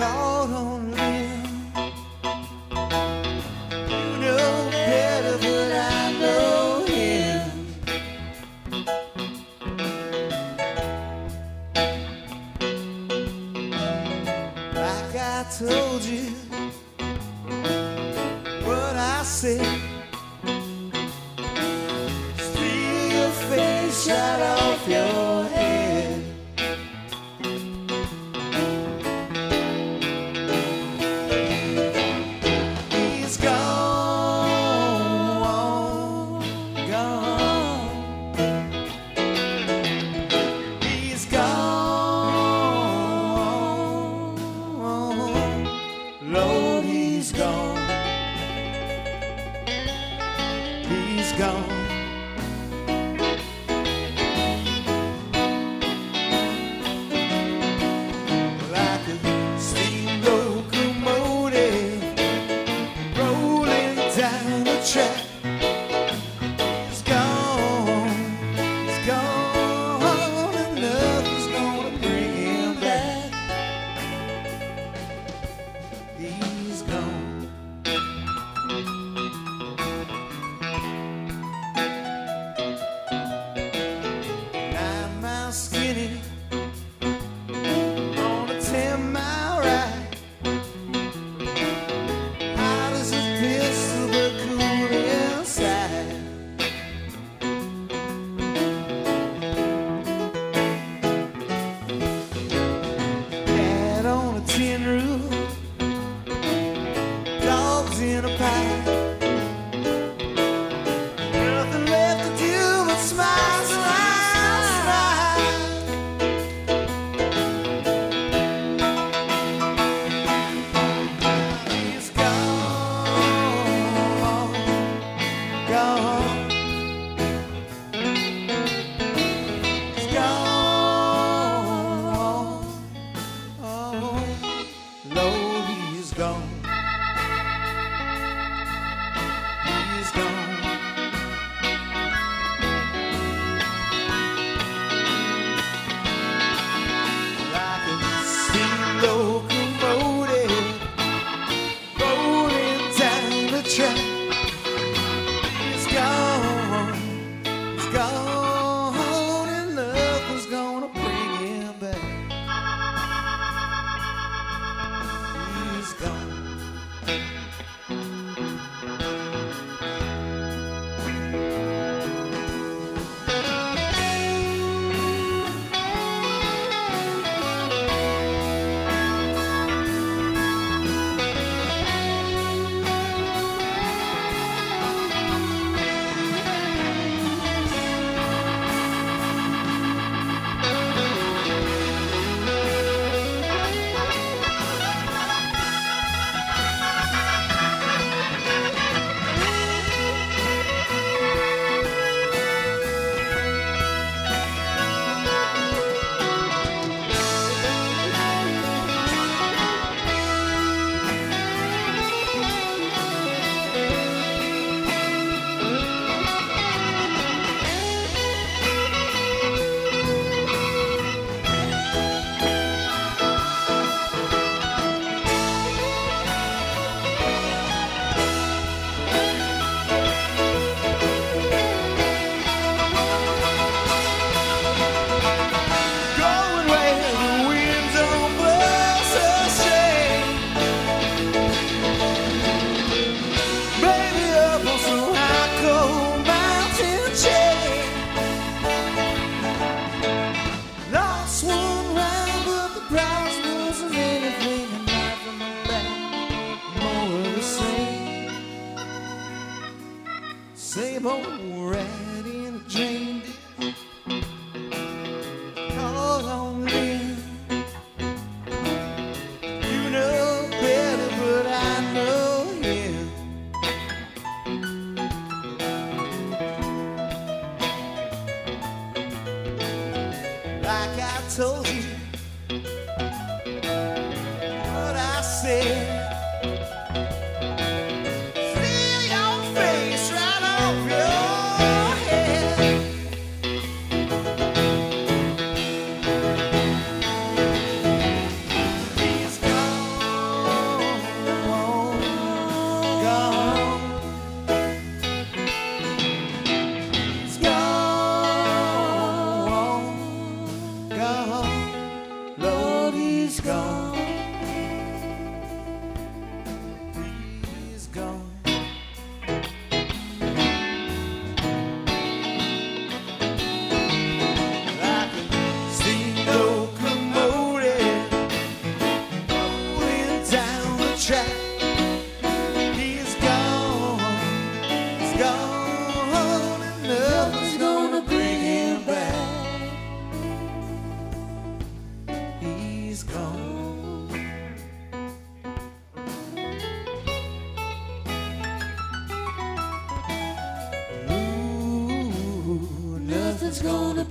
called on him. You know better than I know him. Like I told you, what I said. On. You know better, but I know him. Like I told you. gone and nothing's gonna bring him back. He's gone. Ooh, nothing's gonna